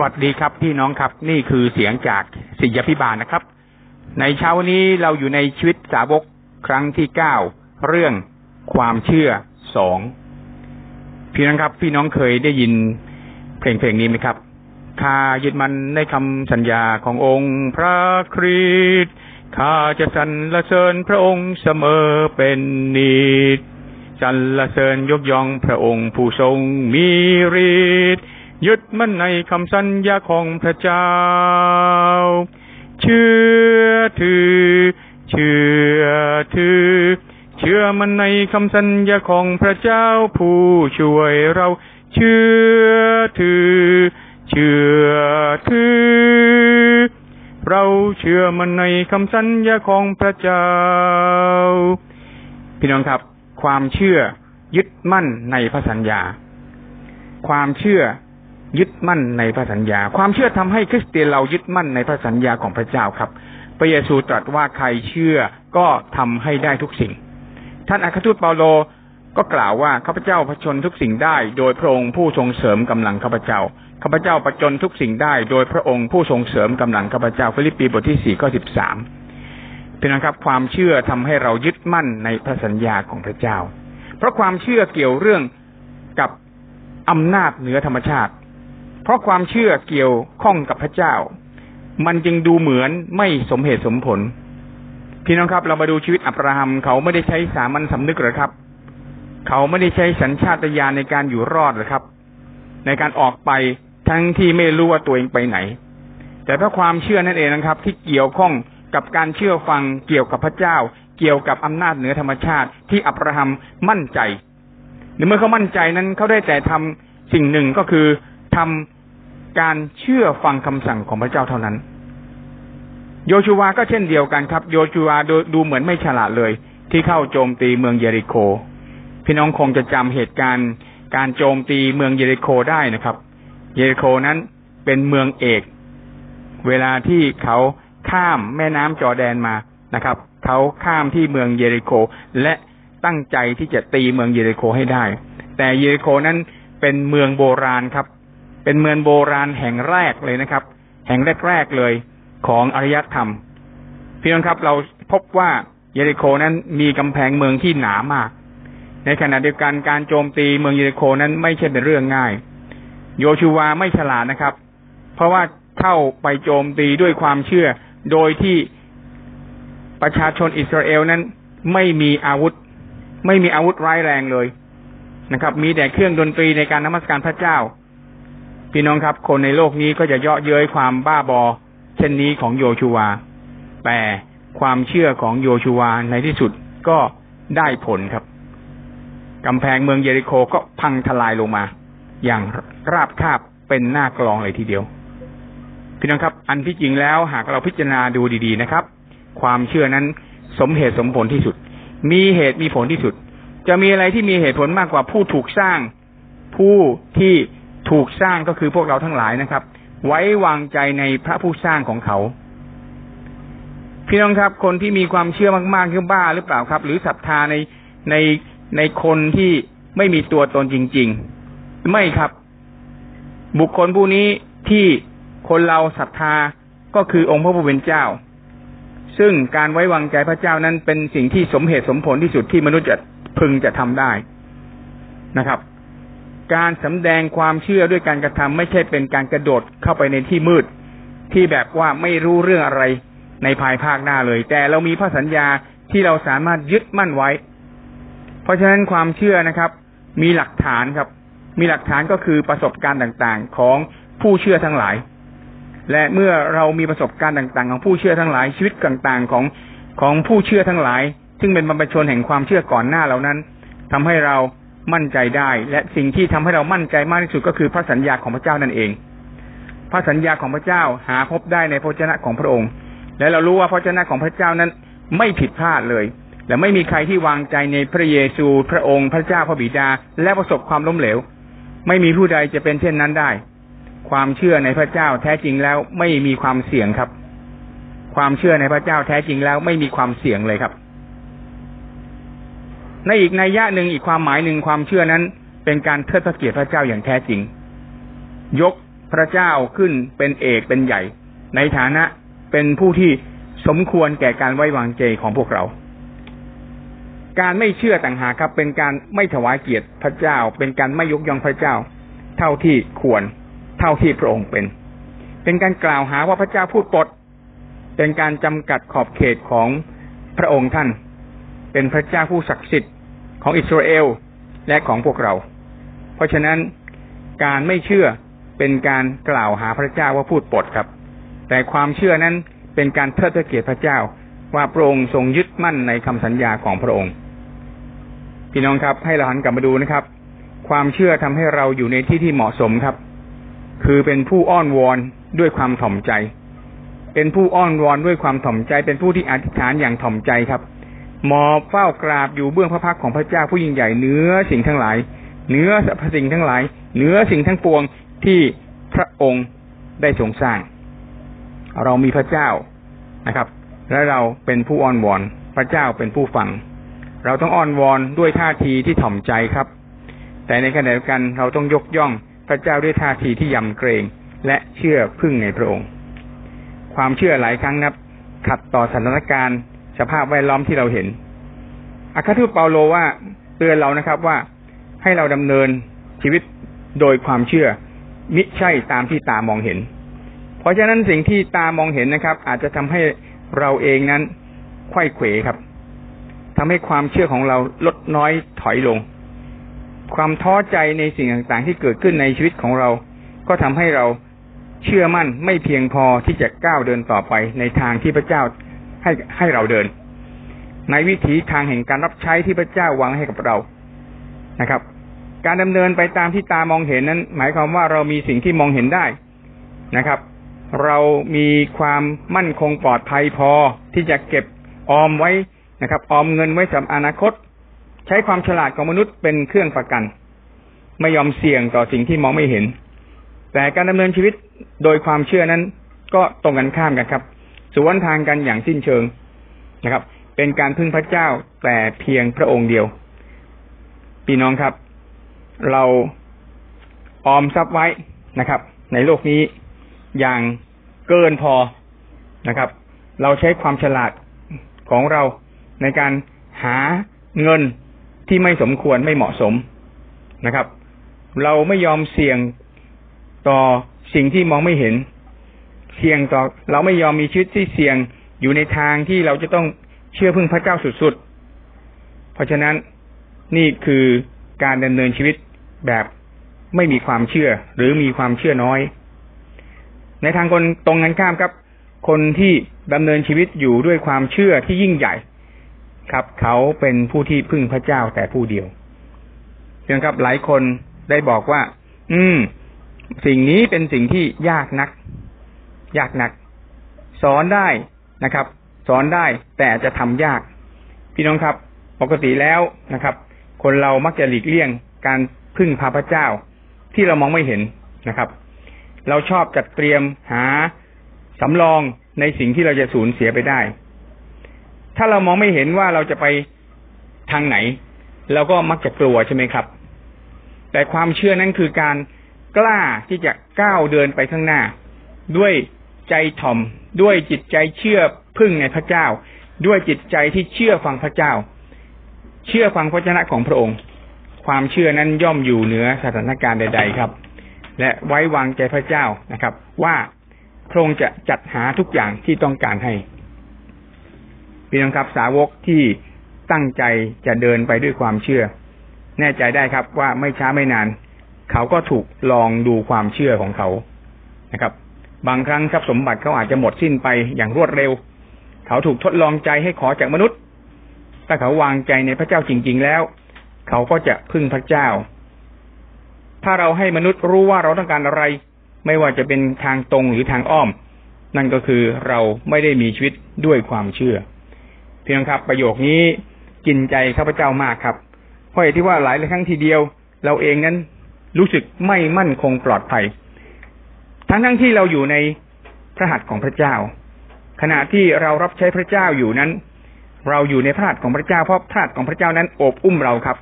วัสดีครับพี่น้องครับนี่คือเสียงจากศิยพิบาลนะครับ ในเช้าวันนี้เราอยู่ในชีวิตสาวกครั้งที่เก้าเรื่องความเชื่อสองพี่น้องครับ พี่น้องเคยได้ยินเพลงเพลงนี้ไหมครับข้ายึดมันในคำสัญญาขององค์พระคริสต์ข้าจะสรรเสริญพระองค์เสมอเป็นนิจสรรเสริญยกย่องพระองค์ผู้ทรงมีฤทธิ์ ยึดมั่นในคำสัญญาของพระเจ้า เชื่อถือ เชื่อถือ เชื่อมันในคำสัญญาของพระเจ้าผู้ช่วยเรา เชื่อถือ เชื่อถือ เราเชื่อมันในคำสัญญาของพระเจ้า พี่น้องครับ ความเชื่อยึดมั่นในพระสัญญา ความเชื่อ ยึดมั่นในพระสัญญา ความเชื่อทำให้คริสเตียนเรายึดมั่นในพระสัญญาของพระเจ้าครับ พระเยซูตรัสว่าใครเชื่อก็ทำให้ได้ทุกสิ่ง ท่านอัครทูตเปาโลก็กล่าวว่าข้าพเจ้าผจญทุกสิ่งได้ โดยพระองค์ผู้ทรงเสริมกำลังข้าพเจ้าข้าพเจ้าประจนทุกสิ่งได้ โดยพระองค์ผู้ทรงเสริมกำลังข้าพเจ้าฟิลิปปีบทที่สี่ข้อสิบสามเป็นนะครับความเชื่อทำให้เรายึดมั่นในพระสัญญาของพระเจ้า เพราะความเชื่อเกี่ยวเรื่องกับอำนาจเหนือธรรมชาติ เพราะความเชื่อเกี่ยวข้องกับพระเจ้า มันจึงดูเหมือนไม่สมเหตุสมผล พี่น้องครับ เรามาดูชีวิตอับราฮัมเขาไม่ได้ใช้สามัญสำนึกหรอครับ เขาไม่ได้ใช้สัญชาตญาณในการอยู่รอดหรอครับ ในการออกไปทั้งที่ไม่รู้ว่าตัวเองไปไหน แต่เพราะความเชื่อนั่นเองนะครับ ที่เกี่ยวข้องกับการเชื่อฟังเกี่ยวกับพระเจ้า เกี่ยวกับอำนาจเหนือธรรมชาติที่อับราฮัมมั่นใจหรือเมื่อเขามั่นใจนั้นเขาได้แต่ทำสิ่งหนึ่งก็คือทำ การเชื่อฟังคำสั่งของพระเจ้าเท่านั้น โยชูวาก็เช่นเดียวกันครับ โยชูวาดูเหมือนไม่ฉลาดเลย ที่เข้าโจมตีเมืองเยริโค พี่น้องคงจะจำเหตุการณ์ การโจมตีเมืองเยริโคได้นะครับ เยริโคนั้นเป็นเมืองเอก เวลาที่เขาข้ามแม่น้ำจอแดนมานะครับ เขาข้ามที่เมืองเยริโคและตั้งใจที่จะตีเมืองเยริโคให้ได้ แต่เยริโคนั้นเป็นเมืองโบราณครับ เป็นเมืองโบราณแห่งแรกเลยนะครับ แห่งแรกๆเลยของอารยธรรมพี่น้องครับเราพบว่าเยริโคนั้นมีกำแพงเมืองที่หนามาก ในขณะเดียวกันการโจมตีเมืองเยริโคนั้นไม่ใช่เป็นเรื่องง่าย โยชูวาไม่ฉลาดนะครับ เพราะว่าเข้าไปโจมตีด้วยความเชื่อ โดยที่ประชาชนอิสราเอลนั้น ไม่มีอาวุธ ไม่มีอาวุธร้ายแรงเลยนะครับ มีแต่เครื่องดนตรีในการนมัสการพระเจ้า พี่น้องครับ คนในโลกนี้ก็จะเยาะเย้ยความบ้าบอ เช่นนี้ของโยชูวา แต่ความเชื่อของโยชูวาในที่สุดก็ได้ผลครับกำแพงเมืองเยริโคก็พังทลายลงมา อย่างราบคาบเป็นหน้ากลองเลยทีเดียว พี่น้องครับ อันที่จริงแล้วหากเราพิจารณาดูดีๆนะครับ ความเชื่อนั้นสมเหตุสมผลที่สุด มีเหตุมีผลที่สุด จะมีอะไรที่มีเหตุผลมากกว่าผู้ถูกสร้าง ผู้ที่ ถูกสร้างก็คือพวกเราทั้งหลายนะครับ ไว้วางใจในพระผู้สร้างของเขา พี่น้องครับ คนที่มีความเชื่อมากๆคือบ้าหรือเปล่าครับ หรือศรัทธาในในในคนที่ไม่มีตัวตนจริง ๆ ไม่ครับ บุคคลผู้นี้ที่คนเราศรัทธาก็คือองค์พระผู้เป็นเจ้า ซึ่งการไว้วางใจพระเจ้านั้นเป็นสิ่งที่สมเหตุสมผลที่สุดที่มนุษย์จะพึงจะทำได้นะครับ การสำแดงความเชื่อด้วยการกระทำไม่ใช่เป็นการกระโดดเข้าไปในที่มืด ที่แบบว่าไม่รู้เรื่องอะไรในภายภาคหน้าเลย แต่เรามีพระสัญญาที่เราสามารถยึดมั่นไว้ เพราะฉะนั้นความเชื่อนะครับ มีหลักฐานครับ มีหลักฐานก็คือประสบการณ์ต่างๆ ของผู้เชื่อทั้งหลาย และเมื่อเรามีประสบการณ์ต่างๆ ของผู้เชื่อทั้งหลายชีวิตต่างๆของของผู้เชื่อทั้งหลาย ซึ่งเป็นบรรพชนแห่งความเชื่อก่อนหน้าเหล่านั้นทำให้เรา มั่นใจได้ และสิ่งที่ทำให้เรามั่นใจมากที่สุดก็คือพระสัญญาของพระเจ้านั่นเอง พระสัญญาของพระเจ้าหาพบได้ในพระเจ้าของพระองค์ และเรารู้ว่าพระเจ้าของพระเจ้านั้นไม่ผิดพลาดเลย และไม่มีใครที่วางใจในพระเยซู พระองค์ พระเจ้าพระบิดา และประสบความล้มเหลว ไม่มีผู้ใดจะเป็นเช่นนั้นได้ ความเชื่อในพระเจ้าแท้จริงแล้วไม่มีความเสี่ยงครับ ความเชื่อในพระเจ้าแท้จริงแล้วไม่มีความเสี่ยงเลยครับ ในอีกนัยยะหนึ่งอีกความหมายหนึ่งความเชื่อนั้น เป็นการเทิดพระเกียรติพระเจ้าอย่างแท้จริง ยกพระเจ้าขึ้นเป็นเอกเป็นใหญ่ ในฐานะเป็นผู้ที่สมควรแก่การไว้วางใจของพวกเรา การไม่เชื่อต่างหากครับ เป็นการไม่ถวายเกียรติพระเจ้า เป็นการไม่ยกย่องพระเจ้า เท่าที่ควร เท่าที่พระองค์เป็น เป็นการกล่าวหาว่าพระเจ้าพูดปด เป็นการจำกัดขอบเขตของพระองค์ท่าน เป็นพระเจ้าผู้ศักดิ์สิทธิ์ ของอิสราเอลและของพวกเรา เพราะฉะนั้นการไม่เชื่อเป็นการกล่าวหาพระเจ้าว่าพูดปดครับ แต่ความเชื่อนั้นเป็นการเทิดเกียรติพระเจ้าว่าพระองค์ทรงยึดมั่นในคำสัญญาของพระองค์ พี่น้องครับให้เราหันกลับมาดูนะครับ ความเชื่อทำให้เราอยู่ในที่ที่เหมาะสมครับ คือเป็นผู้อ้อนวอนด้วยความถ่อมใจ เป็นผู้อ้อนวอนด้วยความถ่อมใจ เป็นผู้ที่อธิษฐานอย่างถ่อมใจครับ หมอบเฝ้ากราบอยู่เบื้องพระพักของพระเจ้าผู้ยิ่งใหญ่เนื้อสิ่งทั้งหลายเนื้อสรรพสิ่งทั้งหลายเนื้อสิ่งทั้งปวงที่พระองค์ได้ทรงสร้าง เรามีพระเจ้านะครับ และเราเป็นผู้อ้อนวอน พระเจ้าเป็นผู้ฟัง เราต้องอ้อนวอนด้วยท่าทีที่ถ่อมใจครับ แต่ในขณะเดียวกันเราต้องยกย่องพระเจ้าด้วยท่าทีที่ยำเกรงและเชื่อพึ่งในพระองค์ ความเชื่อหลายครั้งนับขัดต่อสถานการณ์ สภาพแวดล้อมที่เราเห็นอาคาทูตเปาโลว่าเตือนเรานะครับว่าให้เราดำเนินชีวิตโดยความเชื่อ มิใช่ตามที่ตามองเห็น เพราะฉะนั้นสิ่งที่ตามองเห็นนะครับ อาจจะทำให้เราเองนั้นไข้เขวครับทำให้ความเชื่อของเราลดน้อยถอยลง ความท้อใจในสิ่งต่างๆ ที่เกิดขึ้นในชีวิตของเรา ก็ทำให้เราเชื่อมั่นไม่เพียงพอที่จะก้าวเดินต่อไปในทางที่พระเจ้า ให้ให้เราเดิน ในวิถีทางแห่งการรับใช้ที่พระเจ้าวางให้กับเรานะครับ การดำเนินไปตามที่ตามองเห็นนั้น หมายความว่าเรามีสิ่งที่มองเห็นได้นะครับ เรามีความมั่นคงปลอดภัยพอที่จะเก็บออมไว้นะครับ ออมเงินไว้สำหรับอนาคต ใช้ความฉลาดของมนุษย์เป็นเครื่องประกัน ไม่ยอมเสี่ยงต่อสิ่งที่มองไม่เห็น แต่การดำเนินชีวิตโดยความเชื่อนั้น ก็ตรงกันข้ามกันครับ สวนทางกันอย่างสิ้นเชิงนะครับ เป็นการพึ่งพระเจ้าแต่เพียงพระองค์เดียวพี่น้องครับ เราออมทรัพย์ไว้นะครับ ในโลกนี้อย่างเกินพอนะครับ เราใช้ความฉลาดของเราในการหาเงินที่ไม่สมควรไม่เหมาะสมนะครับ เราไม่ยอมเสี่ยงต่อสิ่งที่มองไม่เห็น เสี่ยงต่อเราไม่ยอมมีชีวิตที่เสี่ยงอยู่ในทางที่เราจะต้องเชื่อพึ่งพระเจ้าสุดๆ เพราะฉะนั้นนี่คือการดำเนินชีวิตแบบไม่มีความเชื่อหรือมีความเชื่อน้อย ในทางคนตรงกันข้ามครับ คนที่ดำเนินชีวิตอยู่ด้วยความเชื่อที่ยิ่งใหญ่ครับ เขาเป็นผู้ที่พึ่งพระเจ้าแต่ผู้เดียวเพียงครับหลายคนได้บอกว่า อืม สิ่งนี้เป็นสิ่งที่ยากนัก ยากหนัก สอนได้นะครับ สอนได้แต่จะทำยาก พี่น้องครับ ปกติแล้วนะครับ คนเรามักจะหลีกเลี่ยงการพึ่งพาพระเจ้า ที่เรามองไม่เห็นนะครับ เราชอบจัดเตรียมหาสำรองในสิ่งที่เราจะสูญเสียไปได้ ถ้าเรามองไม่เห็นว่าเราจะไปทางไหน เราก็มักจะกลัวใช่ไหมครับ แต่ความเชื่อนั้นคือการกล้าที่จะก้าวเดินไปข้างหน้า ด้วย ใจถ่อม ด้วยจิตใจเชื่อพึ่งในพระเจ้า ด้วยจิตใจที่เชื่อฟังพระเจ้า เชื่อฟังพระชนะของพระองค์ ความเชื่อนั้นย่อมอยู่เหนือสถานการณ์ใด ๆ ครับ และไว้วางใจพระเจ้านะครับ ว่าพระองค์จะจัดหาทุกอย่างที่ต้องการให้พี่น้องครับสาวกที่ตั้งใจจะเดินไปด้วยความเชื่อ แน่ใจได้ครับว่าไม่ช้าไม่นาน เขาก็ถูกลองดูความเชื่อของเขานะครับ บางครั้งทรัพย์สมบัติเขาอาจจะหมดสิ้นไปอย่างรวดเร็ว เขาถูกทดลองใจให้ขอจากมนุษย์ ถ้าเขาวางใจในพระเจ้าจริง ๆ แล้ว เขาก็จะพึ่งพระเจ้า ถ้าเราให้มนุษย์รู้ว่าเราต้องการอะไร ไม่ว่าจะเป็นทางตรงหรือทางอ้อม นั่นก็คือเราไม่ได้มีชีวิตด้วยความเชื่อ เพียงครับประโยคนี้กินใจข้าพเจ้ามากครับ เพราะเหตุที่ว่าหลายครั้งทีเดียว เราเองนั้นรู้สึกไม่มั่นคงปลอดภัย ทั้งทั้งที่เราอยู่ในพระหัตถ์ของพระเจ้า ขณะที่เรารับใช้พระเจ้าอยู่นั้น เราอยู่ในพระหัตถ์ของพระเจ้าเพราะพระหัตถ์ของพระเจ้านั้นโอบอุ้มเราครับ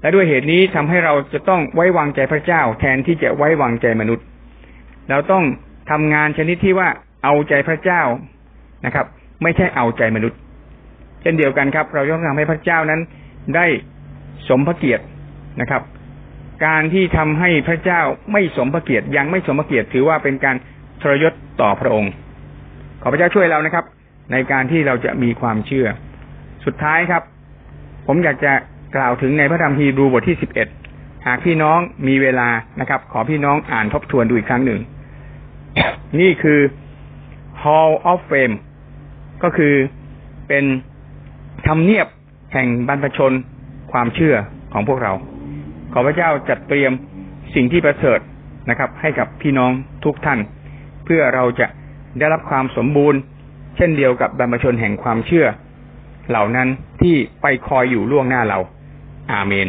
และด้วยเหตุนี้ทำให้เราจะต้องไว้วางใจพระเจ้า แทนที่จะไว้วางใจมนุษย์ เราต้องทำงานชนิดที่ว่าเอาใจพระเจ้านะครับ ไม่ใช่เอาใจมนุษย์ เช่นเดียวกันครับ เราต้องทำให้พระเจ้านั้นได้สมพระเกียรตินะครับ การที่ทำให้พระเจ้าไม่สมพระเกียรติยังไม่สมพระเกียรติถือว่าเป็นการทรยศต่อพระองค์ ขอพระเจ้าช่วยเรานะครับ ในการที่เราจะมีความเชื่อ สุดท้ายครับ ผมอยากจะกล่าวถึงในพระธรรมฮีบรูบทที่สิบเอ็ดหากพี่น้องมีเวลานะครับ ขอพี่น้องอ่านทบทวนดูอีกครั้งหนึ่ง นี่คือ Hall of Fame ก็คือเป็นทำเนียบแห่งบรรพชนความเชื่อของพวกเรา ขอพระเจ้าจัดเตรียมสิ่งที่ประเสริฐนะครับ ให้กับพี่น้องทุกท่าน เพื่อเราจะได้รับความสมบูรณ์ เช่นเดียวกับบรรพชนแห่งความเชื่อ เหล่านั้นที่ไปคอยอยู่ล่วงหน้าเรา อาเมน